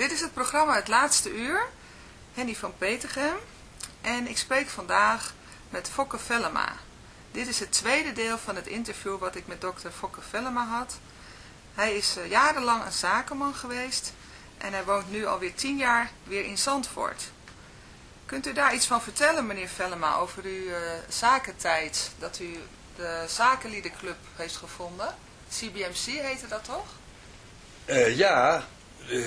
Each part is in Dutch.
Dit is het programma Het Laatste Uur, Henny van Petergem. En ik spreek vandaag met Fokke Vellema. Dit is het tweede deel van het interview wat ik met dokter Fokke Vellema had. Hij is eh, jarenlang een zakenman geweest en hij woont nu alweer tien jaar weer in Zandvoort. Kunt u daar iets van vertellen, meneer Vellema, over uw uh, zakentijd, dat u de Zakenliedenclub heeft gevonden? CBMC heette dat toch? Uh, ja,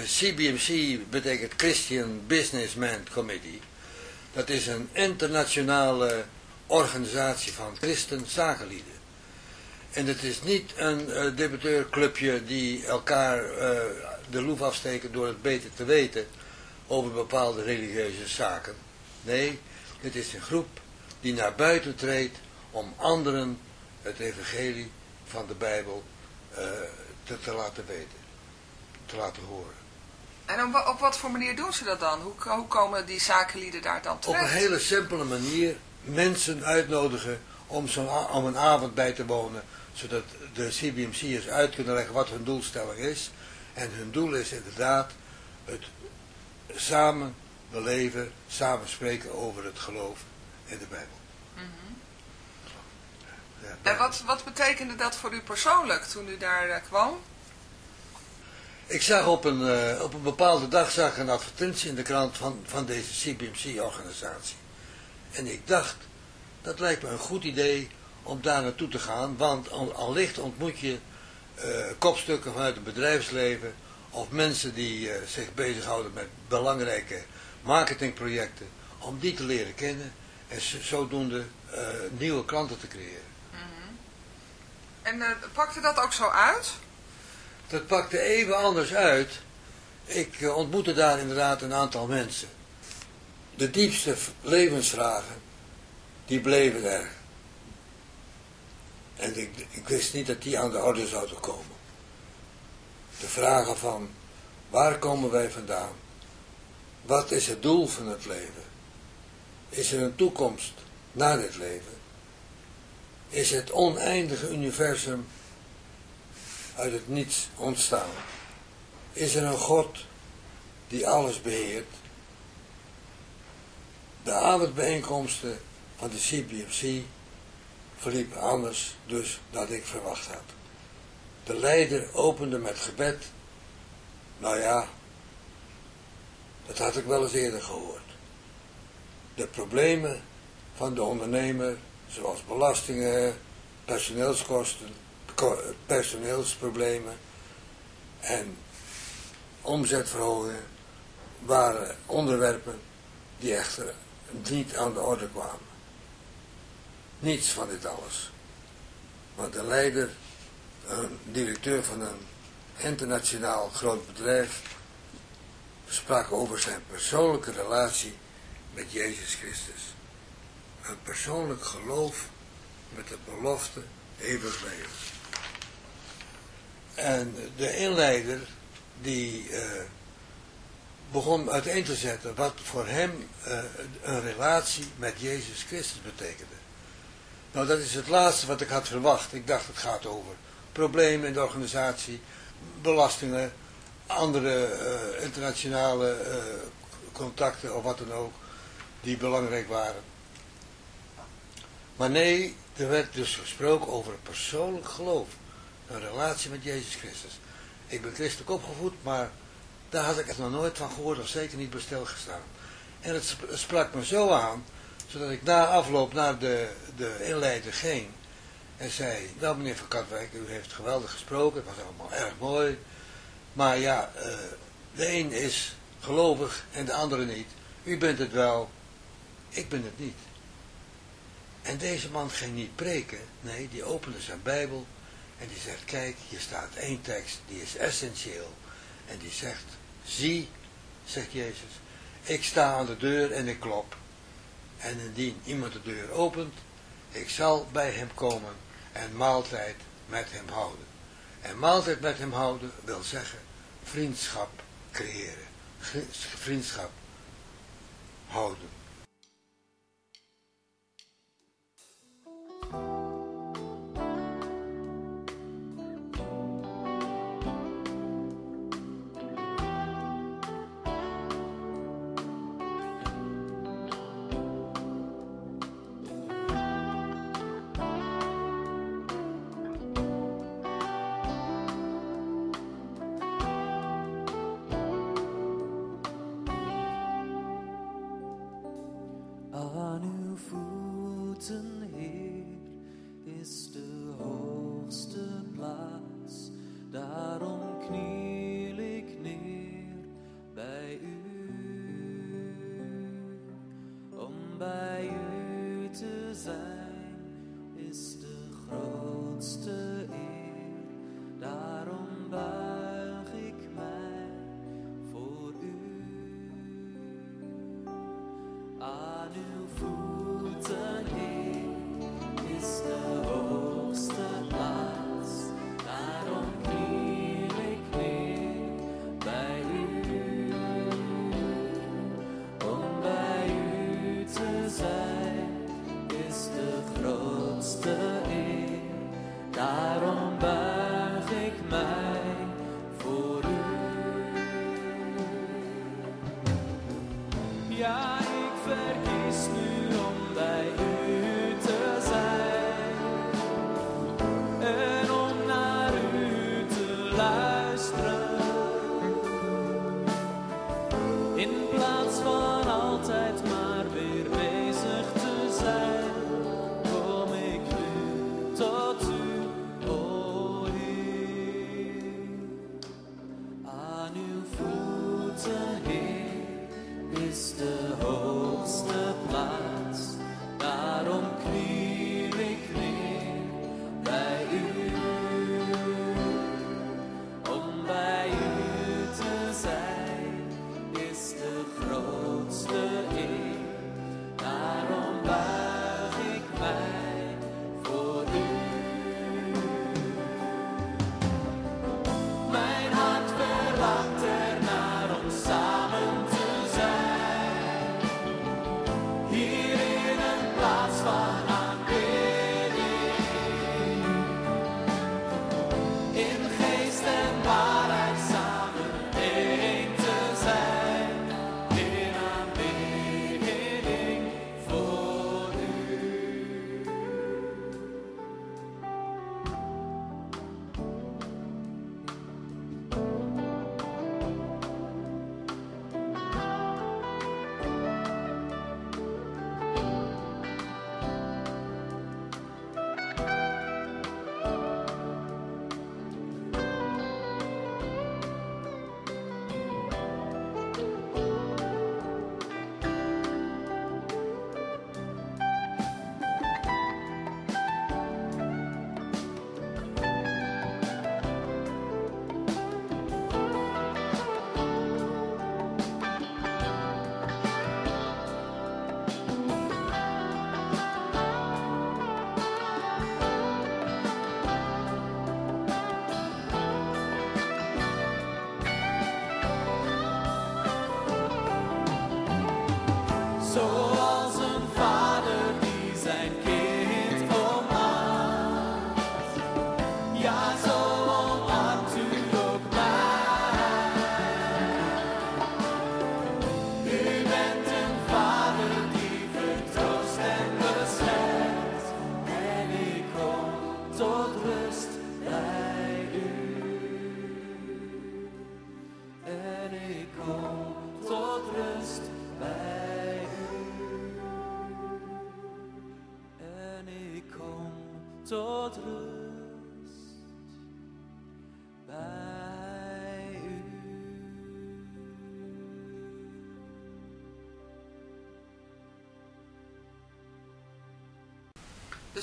CBMC betekent Christian Businessman Committee. Dat is een internationale organisatie van christen zakenlieden. En het is niet een uh, debatteurclubje die elkaar uh, de loef afsteken door het beter te weten over bepaalde religieuze zaken. Nee, het is een groep die naar buiten treedt om anderen het evangelie van de Bijbel te laten weten, te laten horen. En op, op, wat voor manier doen ze dat dan? Hoe, hoe komen die zakenlieden daar dan terecht? Op een hele simpele manier mensen uitnodigen om, om een avond bij te wonen, zodat de CBMC'ers uit kunnen leggen wat hun doelstelling is. En hun doel is inderdaad het samen beleven, samen spreken over het geloof in de Bijbel. Mm -hmm. ja, en wat, wat betekende dat voor u persoonlijk toen u daar uh, kwam? Ik zag op een, uh, op een bepaalde dag zag een advertentie in de krant van, van deze CBMC-organisatie. En ik dacht, dat lijkt me een goed idee om daar naartoe te gaan, want al, allicht ontmoet je uh, kopstukken vanuit het bedrijfsleven of mensen die uh, zich bezighouden met belangrijke marketingprojecten, om die te leren kennen en zodoende nieuwe klanten te creëren. Mm -hmm. En pakte dat ook zo uit? Dat pakte even anders uit. Ik uh, ontmoette daar inderdaad een aantal mensen. De diepste levensvragen, die bleven er. En ik, ik wist niet dat die aan de orde zouden komen. De vragen van, waar komen wij vandaan? Wat is het doel van het leven? Is er een toekomst na dit leven? Is het oneindige universum uit het niets ontstaan? Is er een God die alles beheert? De avondbijeenkomsten van de CBFC verliepen anders dus dan ik verwacht had. De leider opende met gebed. Nou ja, dat had ik wel eens eerder gehoord. De problemen van de ondernemer, zoals belastingen, personeelskosten, personeelsproblemen en omzetverhogingen waren onderwerpen die echter niet aan de orde kwamen. Niets van dit alles. Want de leider, een directeur van een internationaal groot bedrijf, sprak over zijn persoonlijke relatie met Jezus Christus. Een persoonlijk geloof met de belofte eeuwig leven. En de inleider die uh, begon uiteen te zetten wat voor hem uh, een relatie met Jezus Christus betekende. Nou, dat is het laatste wat ik had verwacht. Ik dacht het gaat over problemen in de organisatie, belastingen, andere uh, internationale contacten of wat dan ook, die belangrijk waren. Maar nee, er werd dus gesproken over persoonlijk geloof. Een relatie met Jezus Christus. Ik ben christelijk opgevoed, maar daar had ik het nog nooit van gehoord of zeker niet bij stilgestaan. En het sprak me zo aan, zodat ik na afloop naar de, de inleider ging en zei, nou meneer Van Katwijk, u heeft geweldig gesproken, het was allemaal erg mooi, maar ja, uh, de een is gelovig en de andere niet. U bent het wel, ik ben het niet. En deze man ging niet preken, nee, die opende zijn Bijbel en die zegt, kijk, hier staat één tekst, die is essentieel. En die zegt, zie, zegt Jezus, ik sta aan de deur en ik klop. En indien iemand de deur opent, ik zal bij hem komen en maaltijd met hem houden. En maaltijd met hem houden wil zeggen vriendschap creëren. Vriendschap houden.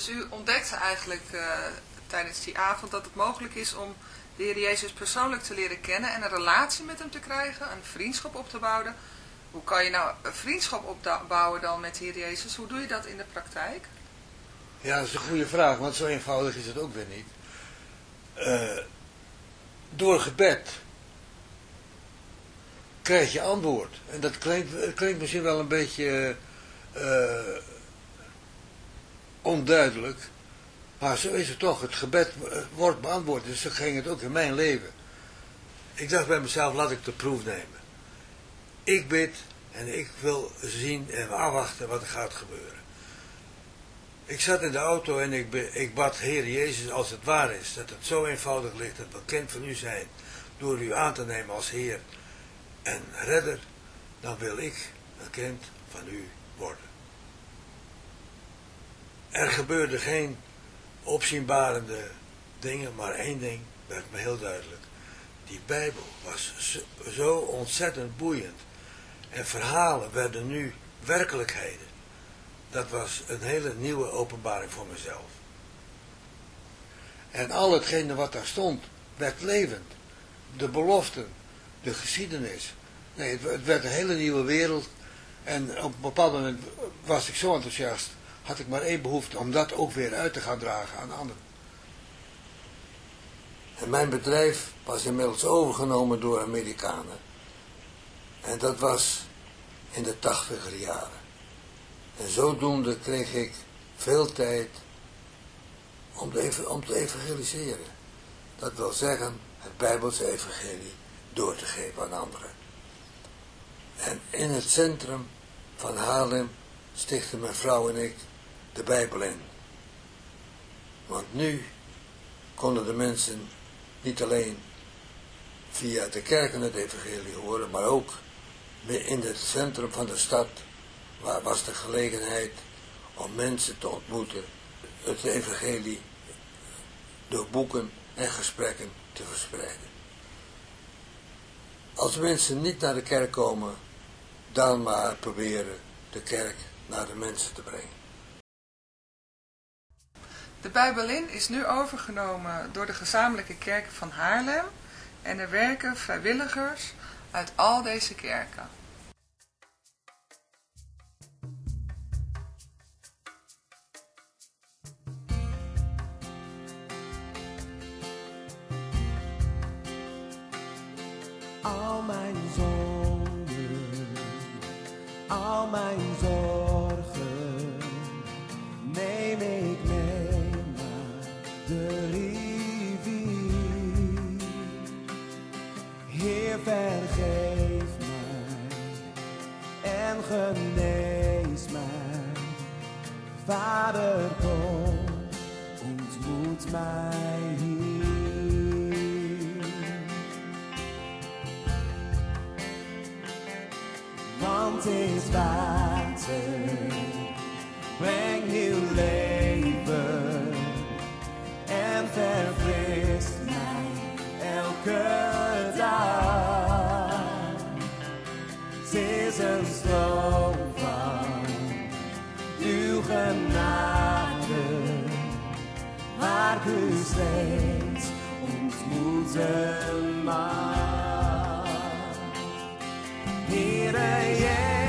Dus u ontdekte eigenlijk eh, tijdens die avond dat het mogelijk is om de Heer Jezus persoonlijk te leren kennen en een relatie met hem te krijgen, een vriendschap op te bouwen. Hoe kan je nou een vriendschap opbouwen dan met de Heer Jezus? Hoe doe je dat in de praktijk? Ja, dat is een goede vraag, want zo eenvoudig is het ook weer niet. Eh, door gebed krijg je antwoord. En dat klinkt, misschien wel een beetje eh, onduidelijk, maar zo is het toch. Het gebed eh, wordt beantwoord, dus zo ging het ook in mijn leven. Ik dacht bij mezelf, laat ik de proef nemen. Ik bid en ik wil zien en afwachten wat er gaat gebeuren. Ik zat in de auto en ik, ik bad, Heer Jezus, als het waar is, dat het zo eenvoudig ligt, dat we kind van u zijn, door u aan te nemen als Heer en Redder, dan wil ik een kind van u worden. Er gebeurde geen opzienbarende dingen, maar één ding werd me heel duidelijk. Die Bijbel was zo- ontzettend boeiend. En verhalen werden nu werkelijkheden. Dat was een hele nieuwe openbaring voor mezelf. En al hetgene wat daar stond, werd levend. De beloften, de geschiedenis. Nee, het werd een hele nieuwe wereld. En op een bepaald moment was ik zo enthousiast, had ik maar één behoefte om dat ook weer uit te gaan dragen aan anderen. En mijn bedrijf was inmiddels overgenomen door Amerikanen. En dat was in de tachtiger jaren. En zodoende kreeg ik veel tijd om te, evangeliseren. Dat wil zeggen, het Bijbelse evangelie door te geven aan anderen. En in het centrum van Haarlem stichtten mijn vrouw en ik de Bijbel in. Want nu konden de mensen niet alleen via de kerken het evangelie horen, maar ook in het centrum van de stad waar was de gelegenheid om mensen te ontmoeten, het evangelie door boeken en gesprekken te verspreiden. Als mensen niet naar de kerk komen, dan maar proberen de kerk naar de mensen te brengen. De Bijbelin is nu overgenomen door de gezamenlijke kerken van Haarlem en er werken vrijwilligers uit al deze kerken. Al mijn zonden, al mijn zorgen, Heer, vergeef mij en genees mij. Vader, kom, ontmoet mij hier. Want dit water brengt nieuw leven en verfrist mij elke is een stroom van uw genade, waar u steeds ontmoeten mag. Heere Jezus,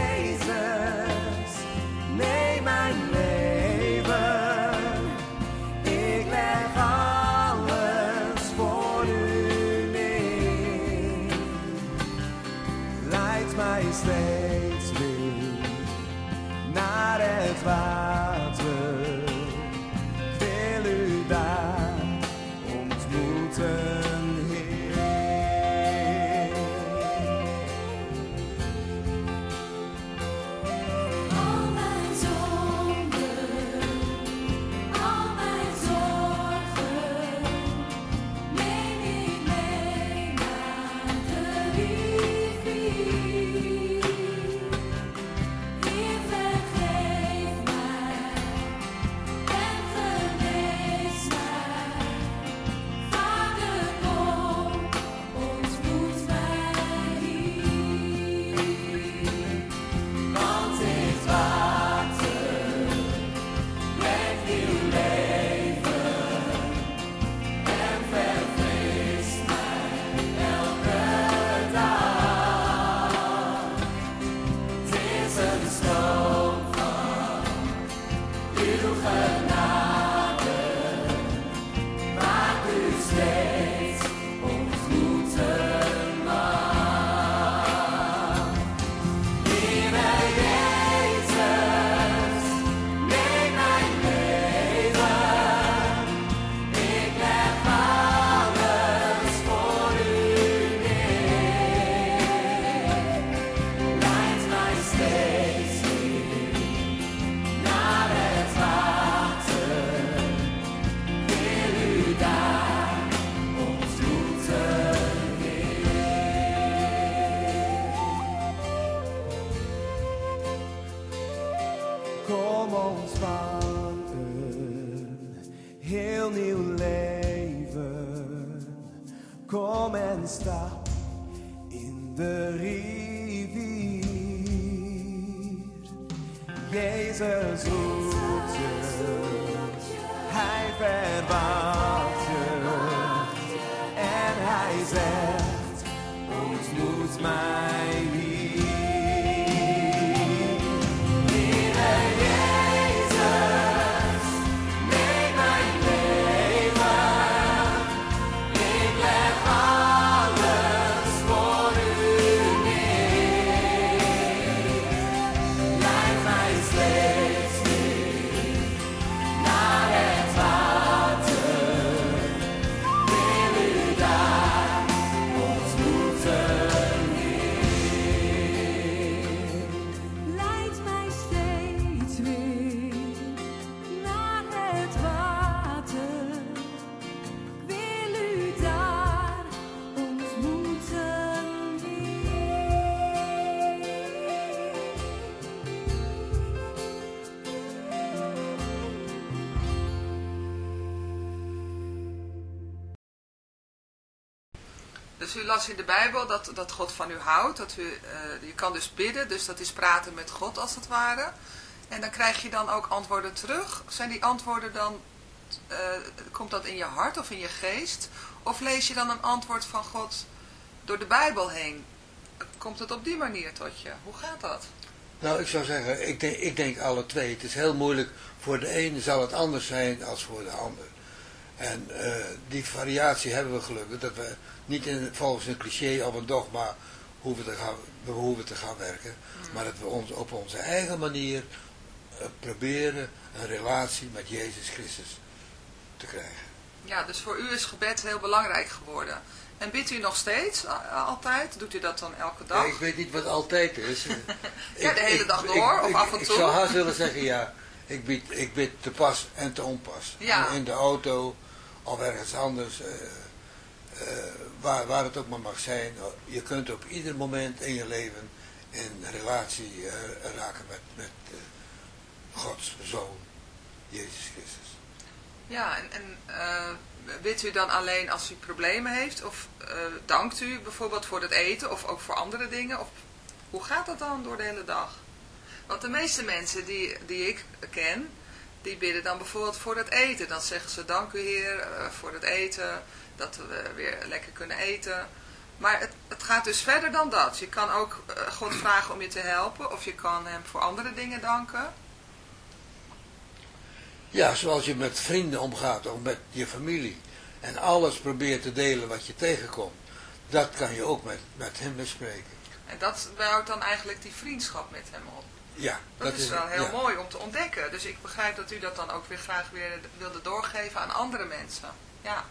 Dus u las in de Bijbel dat, dat God van u houdt. Dat u, eh, je kan dus bidden, dus dat is praten met God als het ware. En dan krijg je dan ook antwoorden terug. Zijn die antwoorden dan, eh, komt dat in je hart of in je geest? Of lees je dan een antwoord van God door de Bijbel heen? Komt het op die manier tot je? Hoe gaat dat? Nou, ik zou zeggen, ik denk, ik denk alle twee. Het is heel moeilijk. Voor de ene zal het anders zijn als voor de ander. En eh, die variatie hebben we gelukkig. Dat we niet in, volgens een cliché of een dogma hoeven te gaan, we hoeven te gaan werken. Maar dat we ons op onze eigen manier eh, proberen een relatie met Jezus Christus te krijgen. Ja, dus voor u is gebed heel belangrijk geworden. En bidt u nog steeds altijd? Doet u dat dan elke Ja, dag? ik weet niet wat altijd is. Ja, de hele Ik- dag ik- door, ik- of ik- af en Ik toe? zou haast willen zeggen, ja, ik bid, ik bid te pas en te onpas. Ja. In de auto of ergens anders, eh, eh, waar, waar het ook maar mag zijn. Je kunt op ieder moment in je leven in relatie eh, raken met, met eh, Gods Zoon, Jezus Christus. Ja, en, en eh, bidt u dan alleen als u problemen heeft? Of eh, dankt u bijvoorbeeld voor het eten of ook voor andere dingen? Of hoe gaat dat dan door de hele dag? Want de meeste mensen die, die ik ken, die bidden dan bijvoorbeeld voor het eten. Dan zeggen ze dank u Heer eh, voor het eten, dat we weer lekker kunnen eten. Maar het, het gaat dus verder dan dat. Je kan ook eh, God vragen om je te helpen of je kan hem voor andere dingen danken. Ja, zoals je met vrienden omgaat of met je familie. En alles probeert te delen wat je tegenkomt. Dat kan je ook met, met hem bespreken. En dat bouwt dan eigenlijk die vriendschap met hem op. Ja, Dat, is wel heel ja. mooi om te ontdekken. Dus ik begrijp dat u dat dan ook weer graag weer wilde doorgeven aan andere mensen. Ja.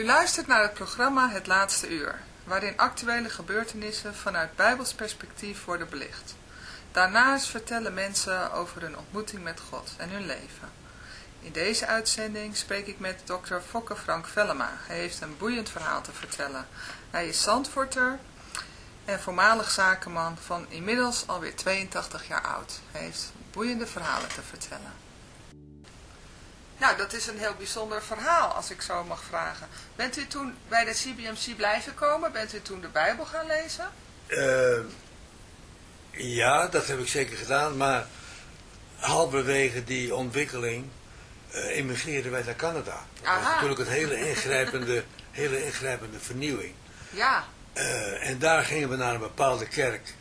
U luistert naar het programma Het Laatste Uur, waarin actuele gebeurtenissen vanuit Bijbels perspectief worden belicht. Daarnaast vertellen mensen over hun ontmoeting met God en hun leven. In deze uitzending spreek ik met dokter Fokke Frank Vellema. Hij heeft een boeiend verhaal te vertellen. Hij is Zandvoorter en voormalig zakenman van inmiddels alweer 82 jaar oud. Hij heeft boeiende verhalen te vertellen. Nou, dat is een heel bijzonder verhaal, als ik zo mag vragen. Bent u toen bij de CBMC blijven komen? Bent u toen de Bijbel gaan lezen? Eh, ja, dat heb ik zeker gedaan, maar halverwege die ontwikkeling eh emigreerden wij naar Canada. Dat was natuurlijk een hele ingrijpende, hele ingrijpende vernieuwing. Ja, Eh, en daar gingen we naar een bepaalde kerk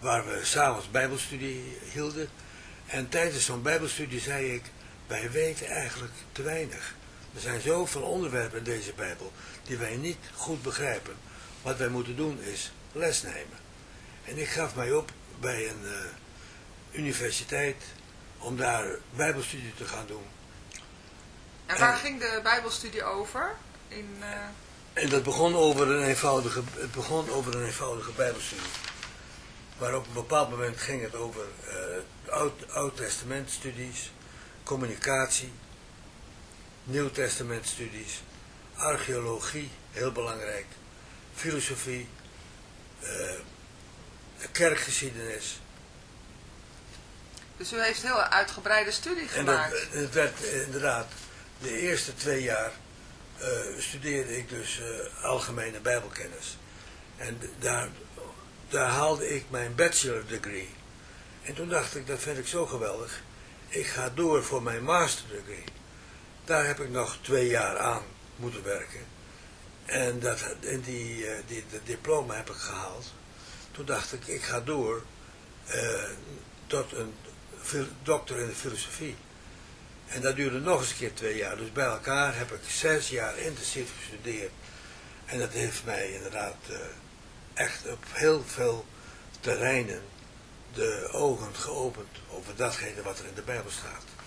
waar we s'avonds bijbelstudie hielden. En tijdens zo'n bijbelstudie zei ik, wij weten eigenlijk te weinig. Er zijn zoveel onderwerpen in deze bijbel die wij niet goed begrijpen. Wat wij moeten doen is les nemen. En ik gaf mij op bij een eh, universiteit om daar bijbelstudie te gaan doen. en waar En- ging de Bijbelstudie over? In, eh, En dat begon over een eenvoudige, het begon over een eenvoudige bijbelstudie. Maar op een bepaald moment ging het over eh oud, Oud-testamentstudies, communicatie, Nieuw-testamentstudies, archeologie, heel belangrijk, filosofie, eh, kerkgeschiedenis. dus u heeft heel uitgebreide studie En dat, gemaakt. het werd inderdaad, de eerste twee jaar eh, studeerde ik dus eh, algemene bijbelkennis. En daar, daar haalde ik mijn bachelor degree. En toen dacht ik, dat vind ik zo geweldig. Ik ga door voor mijn master degree. Daar heb ik nog twee jaar aan moeten werken. En, dat, en die, eh, die, diploma heb ik gehaald. Toen dacht ik, ik ga door eh, tot een dokter in de filosofie. En dat duurde nog eens een keer twee jaar. Dus bij elkaar heb ik zes jaar intensief gestudeerd. En dat heeft mij inderdaad eh, echt op heel veel terreinen de ogen geopend over datgene wat er in de Bijbel staat.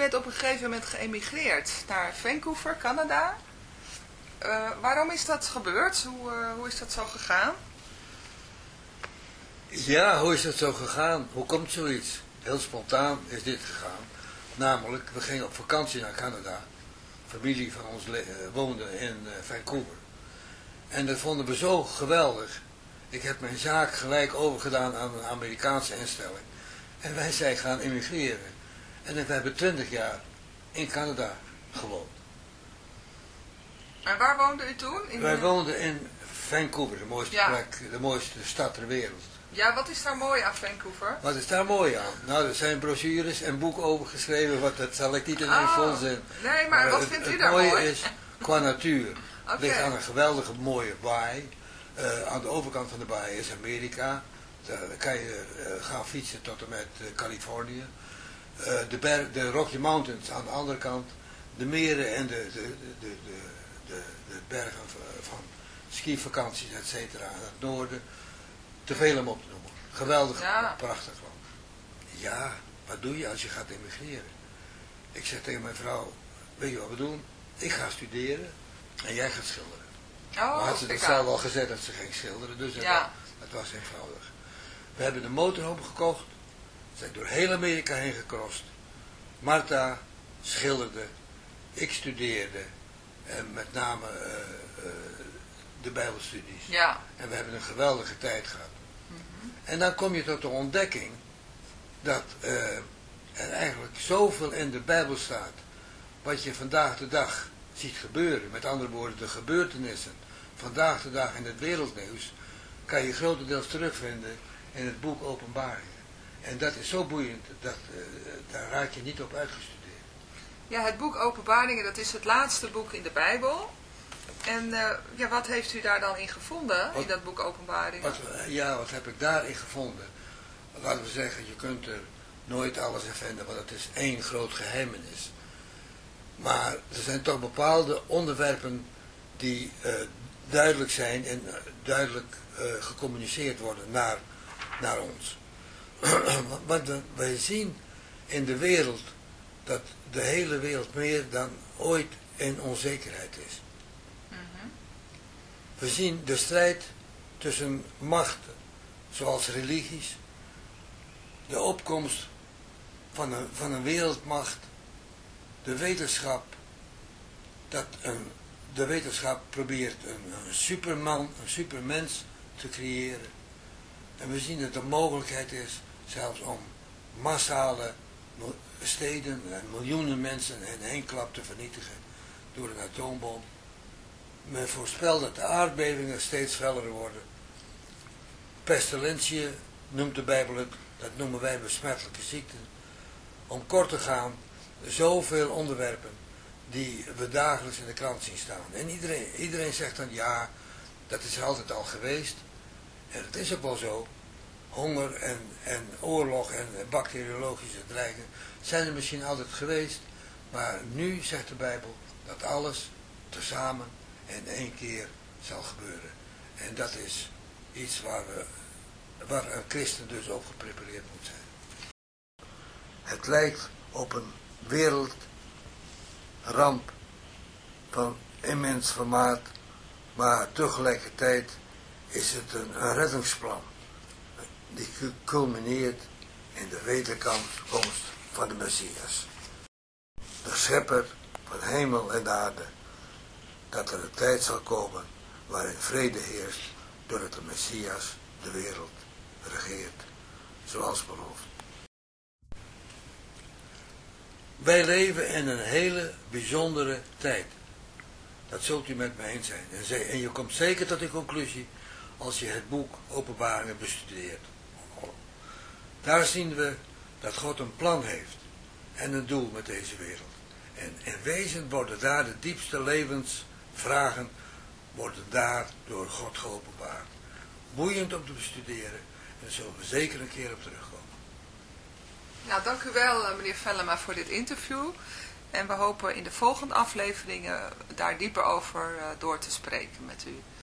Bent op een gegeven moment geëmigreerd naar Vancouver, Canada. Eh, waarom is dat gebeurd? Hoe, eh, hoe is dat zo gegaan? Ja, hoe is het zo gegaan? Hoe komt zoiets? Heel spontaan is dit gegaan. Namelijk, we gingen op vakantie naar Canada. Familie van ons eh, woonde in Vancouver. En dat vonden we zo geweldig. Ik heb mijn zaak gelijk overgedaan aan een Amerikaanse instelling. En wij zijn gaan emigreren. En we hebben twintig jaar in Canada gewoond. En waar woonde u toen? In Wij woonden in Vancouver, de mooiste Ja. plek, de mooiste stad ter wereld. Ja, wat is daar mooi aan Vancouver? Wat is daar mooi aan? Nou, er zijn brochures en boeken over geschreven, wat, dat zal ik niet in één Oh, volzin. Nee, maar, wat het, vindt u het daar mooie mooi? is, qua natuur, het ligt aan een geweldige mooie baai. Eh, aan de overkant van de baai is Amerika. Daar kan je eh, gaan fietsen tot en met eh, Californië. Eh, de, berg, de Rocky Mountains aan de andere kant. De meren en de, de, de, de, de, bergen van, skivakanties, et cetera, aan het noorden. Te veel om op te noemen. Geweldig, Ja. prachtig land. Ja, wat doe je als je gaat emigreren? Ik zeg tegen mijn vrouw, weet je wat we doen? Ik ga studeren en jij gaat schilderen. Oh, maar had ze dat zelf al gezegd dat ze ging schilderen, dus dat, Ja. dat was eenvoudig. We hebben de motorhome gekocht, zijn door heel Amerika heen gekrost. Marta schilderde, ik studeerde en met name eh, eh, de bijbelstudies. Ja, En we hebben een geweldige tijd gehad. En dan kom je tot de ontdekking dat eh, er eigenlijk zoveel in de Bijbel staat, wat je vandaag de dag ziet gebeuren. Met andere woorden, de gebeurtenissen vandaag de dag in het wereldnieuws, kan je grotendeels terugvinden in het boek Openbaringen. En dat is zo boeiend, dat, eh, daar raak je niet op uitgestudeerd. ja, het boek Openbaringen, dat is het laatste boek in de Bijbel. En eh, ja, wat heeft u daar dan in gevonden, in dat boek Openbaringen? Wat, ja, wat heb ik daarin gevonden? Laten we zeggen, je kunt er nooit alles in vinden, want het is één groot geheimenis. Maar er zijn toch bepaalde onderwerpen die eh, duidelijk zijn en duidelijk gecommuniceerd worden naar, naar ons. Want we- wij zien in de wereld dat de hele wereld meer dan ooit in onzekerheid is. We zien de strijd tussen machten, zoals religies, de opkomst van een, van een wereldmacht, de wetenschap, dat een, de wetenschap probeert een, een superman, een supermens te creëren. En we zien dat er mogelijkheid is, zelfs om massale steden en miljoenen mensen in één klap te vernietigen door een atoombom. Men voorspelt dat de aardbevingen steeds feller worden. Pestilentië noemt de Bijbel het, dat noemen wij besmettelijke ziekten. Om kort te gaan, zoveel onderwerpen die we dagelijks in de krant zien staan. En iedereen, iedereen zegt dan, ja, dat is altijd al geweest. En dat is ook wel zo. Honger en, en oorlog en bacteriologische dreigingen zijn er misschien altijd geweest. Maar nu zegt de Bijbel dat alles tezamen in één keer zal gebeuren. En dat is iets waar, waar een christen dus op geprepareerd moet zijn. Het lijkt op een wereldramp van immens formaat, maar tegelijkertijd is het een reddingsplan die culmineert in de wederkomst van de Messias. De schepper van hemel en aarde, dat er een tijd zal komen waarin vrede heerst doordat de Messias de wereld regeert, zoals beloofd. Wij leven in een hele bijzondere tijd. Dat zult u met me eens zijn. En, je komt zeker tot die conclusie als je het boek Openbaringen bestudeert. Daar zien we dat God een plan heeft en een doel met deze wereld. En in wezen worden daar de diepste levensvragen worden daar door God geopenbaard. Boeiend om te bestuderen en daar zullen we zeker een keer op terugkomen. Nou, dank u wel, eh, meneer Vellema, voor dit interview. En we hopen in de volgende afleveringen daar dieper over eh, door te spreken met u.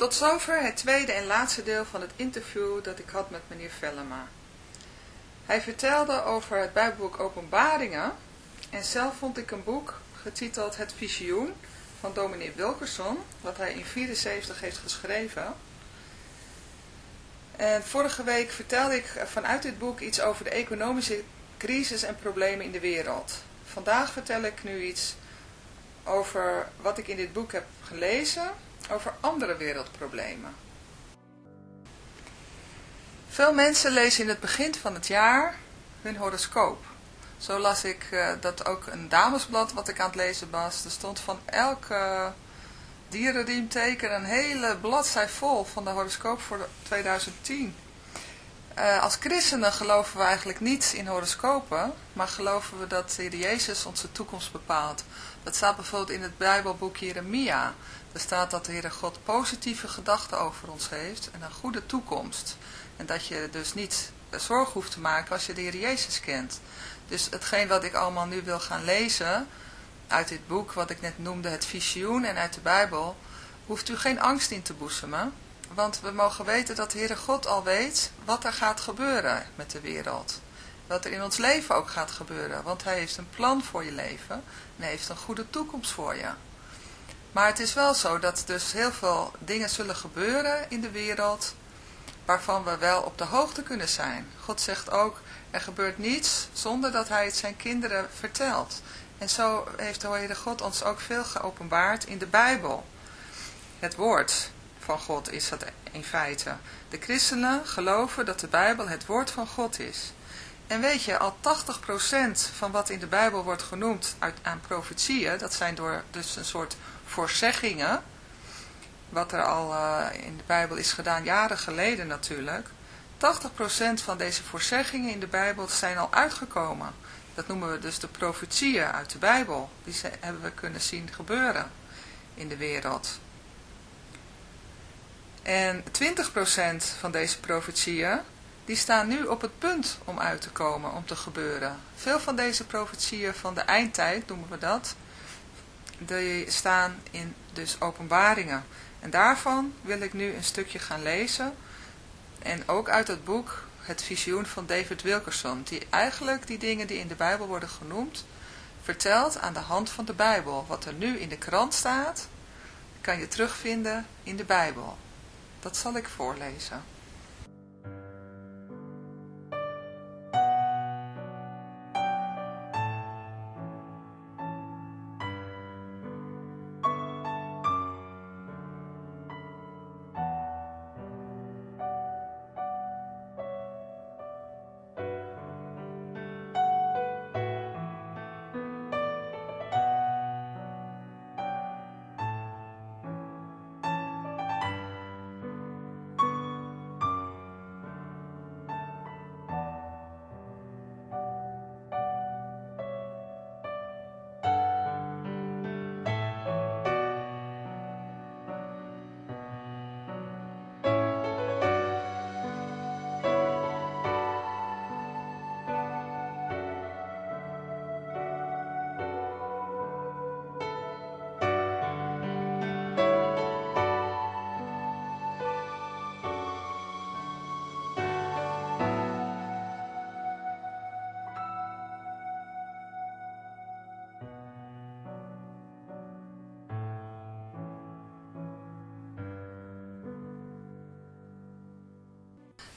Tot zover het tweede en laatste deel van het interview dat ik had met meneer Vellema. Hij vertelde over het Bijbelboek Openbaringen en zelf vond ik een boek getiteld Het Visioen van dominee Wilkerson, wat hij in 74 heeft geschreven. En vorige week vertelde ik vanuit dit boek iets over de economische crisis en problemen in de wereld. Vandaag vertel ik nu iets over wat ik in dit boek heb gelezen over andere wereldproblemen. Veel mensen lezen in het begin van het jaar hun horoscoop. Zo las ik uh, dat ook een damesblad wat ik aan het lezen was. Er stond van elk uh, dierenriemteken een hele bladzij vol van de horoscoop voor 2010. Uh, als christenen geloven we eigenlijk niet in horoscopen, maar geloven we dat de Jezus onze toekomst bepaalt. Dat staat bijvoorbeeld in het Bijbelboek Jeremia. Er staat dat de Heere God positieve gedachten over ons heeft en een goede toekomst. En dat je dus niet zorg hoeft te maken als je de Heer Jezus kent. Dus hetgeen wat ik allemaal nu wil gaan lezen, uit dit boek wat ik net noemde, het visioen en uit de Bijbel, hoeft u geen angst in te boezemen. Want we mogen weten dat de Heere God al weet wat er gaat gebeuren met de wereld. Wat er in ons leven ook gaat gebeuren. Want hij heeft een plan voor je leven en hij heeft een goede toekomst voor je. Maar het is wel zo dat dus heel veel dingen zullen gebeuren in de wereld waarvan we wel op de hoogte kunnen zijn. God zegt ook, er gebeurt niets zonder dat hij het zijn kinderen vertelt. En zo heeft de God ons ook veel geopenbaard in de Bijbel. Het woord van God is dat in feite. De christenen geloven dat de Bijbel het woord van God is. En weet je, al 80% van wat in de Bijbel wordt genoemd uit, aan profetieën, dat zijn door dus een soort voorzeggingen, wat er al uh, in de Bijbel is gedaan, jaren geleden natuurlijk. 80% van deze voorzeggingen in de Bijbel zijn al uitgekomen. Dat noemen we dus de profetieën uit de Bijbel. Die hebben we kunnen zien gebeuren in de wereld. En 20% van deze profetieën, die staan nu op het punt om uit te komen, om te gebeuren. Veel van deze profetieën van de eindtijd, noemen we dat, die staan in dus openbaringen. En daarvan wil ik nu een stukje gaan lezen. En ook uit het boek Het Visioen van David Wilkerson. Die eigenlijk die dingen die in de Bijbel worden genoemd, vertelt aan de hand van de Bijbel. Wat er nu in de krant staat, kan je terugvinden in de Bijbel. Dat zal ik voorlezen.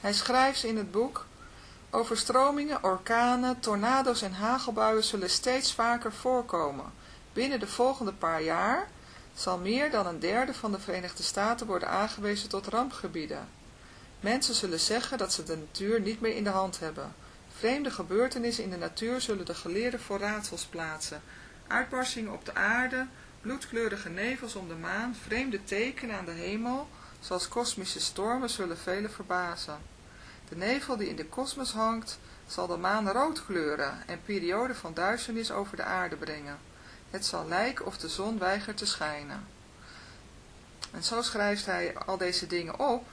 Hij schrijft in het boek, overstromingen, orkanen, tornado's en hagelbuien zullen steeds vaker voorkomen. Binnen de volgende paar jaar zal meer dan een derde van de Verenigde Staten worden aangewezen tot rampgebieden. Mensen zullen zeggen dat ze de natuur niet meer in de hand hebben. Vreemde gebeurtenissen in de natuur zullen de geleerden voor raadsels plaatsen. Uitbarstingen op de aarde, bloedkleurige nevels om de maan, vreemde tekenen aan de hemel, zoals kosmische stormen, zullen velen verbazen. De nevel die in de kosmos hangt, zal de maan rood kleuren en perioden van duisternis over de aarde brengen. Het zal lijken of de zon weigert te schijnen. En zo schrijft hij al deze dingen op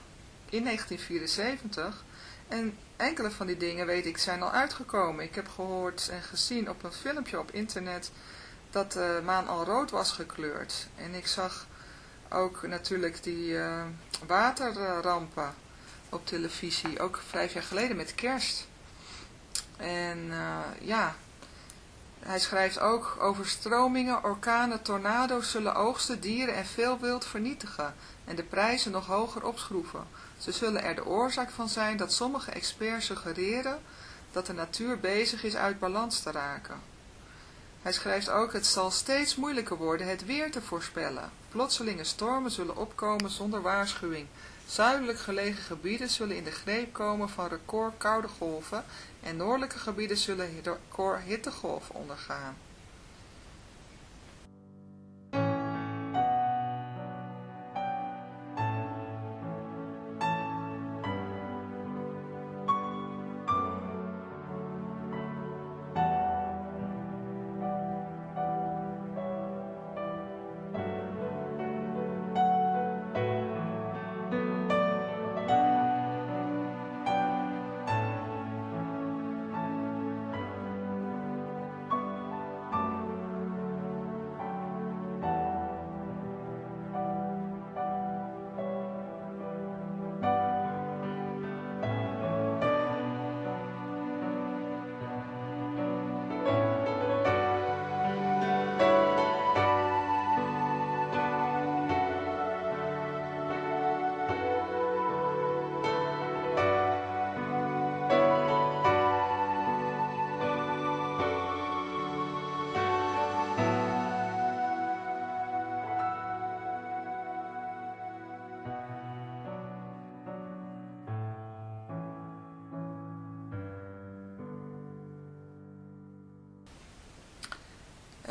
in 1974 en enkele van die dingen weet ik zijn al uitgekomen. Ik heb gehoord en gezien op een filmpje op internet dat de maan al rood was gekleurd. En ik zag ook natuurlijk die eh, waterrampen op televisie, ook vijf jaar geleden met kerst. En eh, ja, hij schrijft ook overstromingen, orkanen, tornado's zullen oogsten, dieren en veel wild vernietigen en de prijzen nog hoger opschroeven. Ze zullen er de oorzaak van zijn dat sommige experts suggereren dat de natuur bezig is uit balans te raken. Hij schrijft ook, het zal steeds moeilijker worden het weer te voorspellen. Plotselinge stormen zullen opkomen zonder waarschuwing. Zuidelijk gelegen gebieden zullen in de greep komen van record koude golven en noordelijke gebieden zullen record hittegolven ondergaan.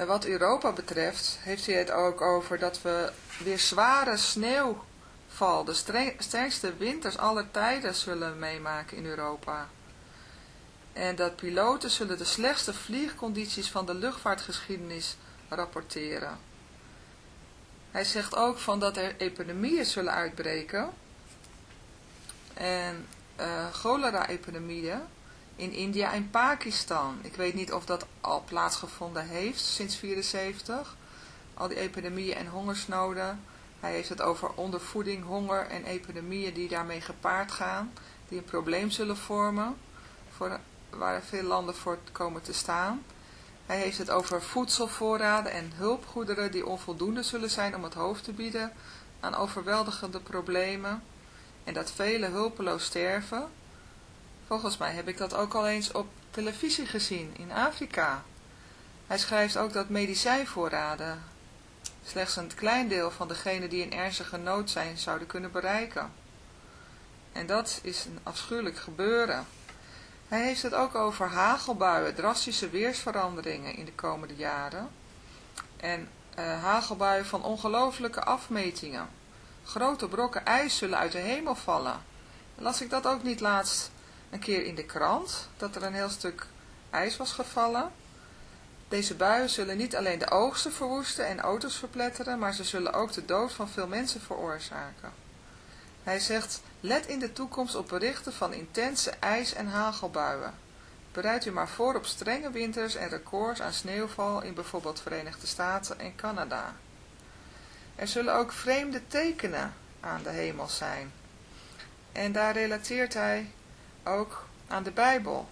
Wat Europa betreft heeft hij het ook over dat we weer zware sneeuwval, de sterkste winters aller tijden zullen meemaken in Europa. En dat piloten zullen de slechtste vliegcondities van de luchtvaartgeschiedenis rapporteren. Hij zegt ook van dat er epidemieën zullen uitbreken. En uh, cholera-epidemieën in India en Pakistan. Ik weet niet of dat al plaatsgevonden heeft sinds 74. Al die epidemieën en hongersnoden. Hij heeft het over ondervoeding, honger en epidemieën die daarmee gepaard gaan. Die een probleem zullen vormen. Voor, waar veel landen voor komen te staan. Hij heeft het over voedselvoorraden en hulpgoederen die onvoldoende zullen zijn om het hoofd te bieden aan overweldigende problemen. En dat velen hulpeloos sterven Volgens mij heb ik dat ook al eens op televisie gezien in Afrika. Hij schrijft ook dat medicijnvoorraden slechts een klein deel van degenen die in ernstige nood zijn zouden kunnen bereiken. En dat is een afschuwelijk gebeuren. Hij heeft het ook over hagelbuien, drastische weersveranderingen in de komende jaren. En uh, hagelbuien van ongelooflijke afmetingen. Grote brokken ijs zullen uit de hemel vallen. Las ik dat ook niet laatst een keer in de krant dat er een heel stuk ijs was gevallen. Deze buien zullen niet alleen de oogsten verwoesten en auto's verpletteren, maar ze zullen ook de dood van veel mensen veroorzaken. Hij zegt, let in de toekomst op berichten van intense ijs- en hagelbuien. Bereid u maar voor op strenge winters en records aan sneeuwval in bijvoorbeeld Verenigde Staten en Canada. Er zullen ook vreemde tekenen aan de hemel zijn. En daar relateert hij ook aan de Bijbel.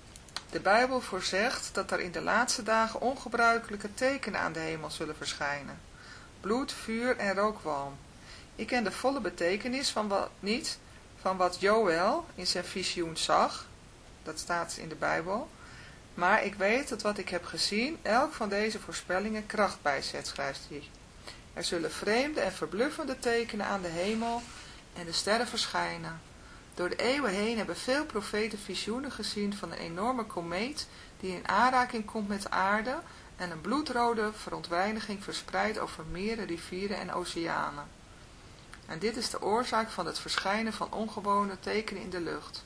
De Bijbel voorzegt dat er in de laatste dagen ongebruikelijke tekenen aan de hemel zullen verschijnen. Bloed, vuur en rookwalm. Ik ken de volle betekenis van wat, niet van wat Joël in zijn visioen zag. Dat staat in de Bijbel. Maar ik weet dat wat ik heb gezien, elk van deze voorspellingen kracht bijzet, schrijft hij. Er zullen vreemde en verbluffende tekenen aan de hemel en de sterren verschijnen. Door de eeuwen heen hebben veel profeten visioenen gezien van een enorme komeet die in aanraking komt met de aarde en een bloedrode verontreiniging verspreidt over meren, rivieren en oceanen. En dit is de oorzaak van het verschijnen van ongewone tekenen in de lucht.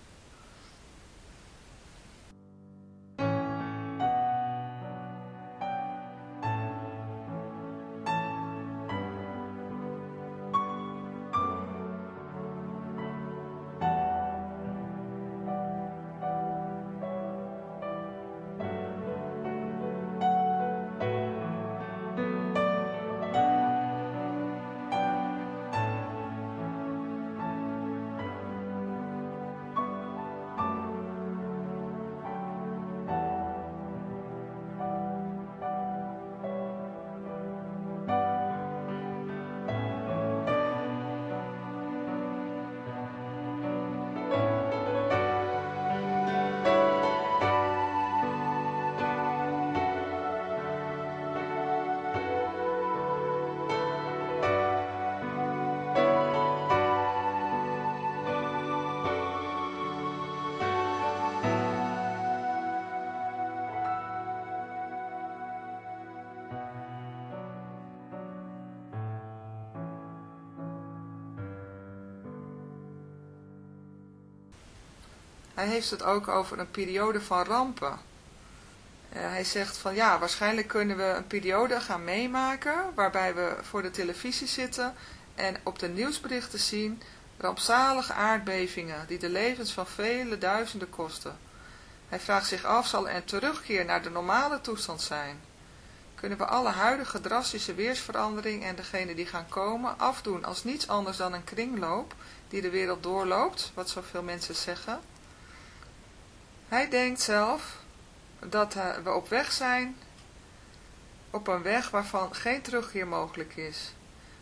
Hij heeft het ook over een periode van rampen. Eh, hij zegt van ja, waarschijnlijk kunnen we een periode gaan meemaken waarbij we voor de televisie zitten en op de nieuwsberichten zien rampzalige aardbevingen die de levens van vele duizenden kosten. Hij vraagt zich af, zal een terugkeer naar de normale toestand zijn? Kunnen we alle huidige drastische weersverandering en degene die gaan komen afdoen als niets anders dan een kringloop die de wereld doorloopt, wat zoveel mensen zeggen? Hij denkt zelf dat eh, we op weg zijn, op een weg waarvan geen terugkeer mogelijk is.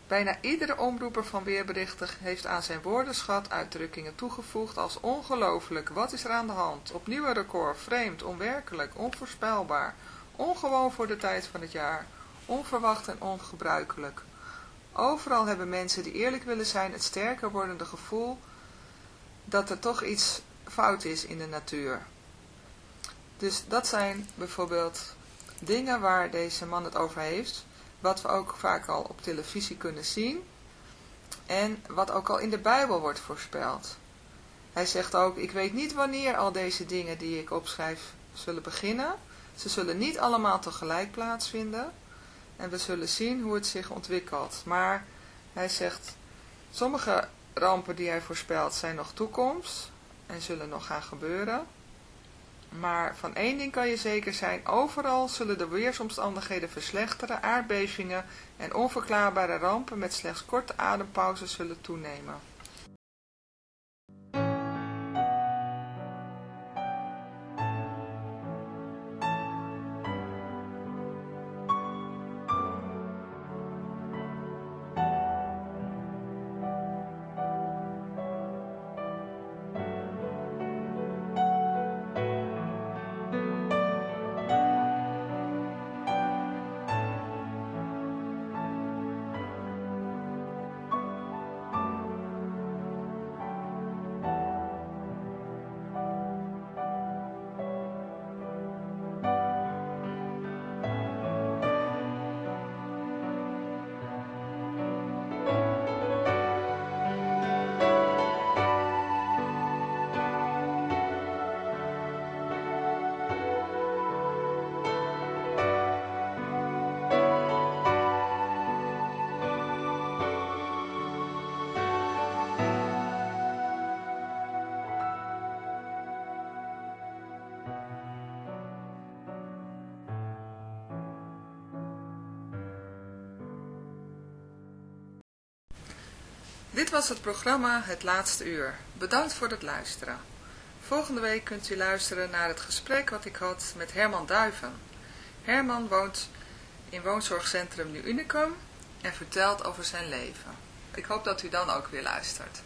Bijna iedere omroeper van weerberichten heeft aan zijn woordenschat uitdrukkingen toegevoegd als ongelooflijk, wat is er aan de hand, opnieuw een record, vreemd, onwerkelijk, onvoorspelbaar, ongewoon voor de tijd van het jaar, onverwacht en ongebruikelijk. Overal hebben mensen die eerlijk willen zijn het sterker wordende gevoel dat er toch iets fout is in de natuur. Dus dat zijn bijvoorbeeld dingen waar deze man het over heeft, wat we ook vaak al op televisie kunnen zien en wat ook al in de Bijbel wordt voorspeld. Hij zegt ook, ik weet niet wanneer al deze dingen die ik opschrijf zullen beginnen. Ze zullen niet allemaal tegelijk plaatsvinden en we zullen zien hoe het zich ontwikkelt. Maar hij zegt, sommige rampen die hij voorspelt zijn nog toekomst en zullen nog gaan gebeuren. Maar van één ding kan je zeker zijn, overal zullen de weersomstandigheden verslechteren, aardbevingen en onverklaarbare rampen met slechts korte adempauzes zullen toenemen. Was het programma Het Laatste Uur. Bedankt voor het luisteren. Volgende week kunt u luisteren naar het gesprek wat ik had met Herman Duiven. Herman woont in woonzorgcentrum Nu Unicum en vertelt over zijn leven. Ik hoop dat u dan ook weer luistert.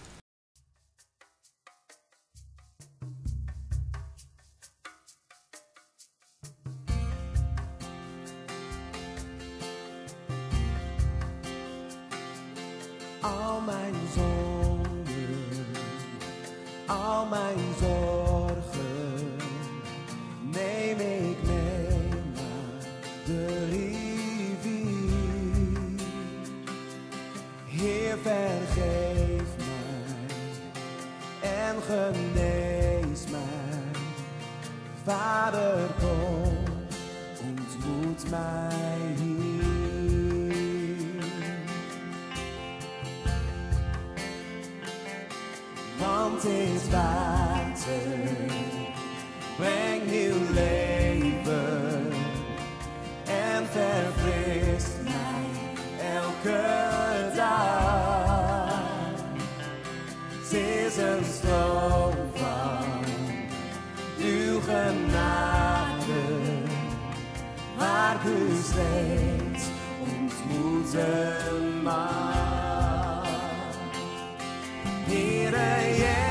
Steeds ontmoeten mag. Heere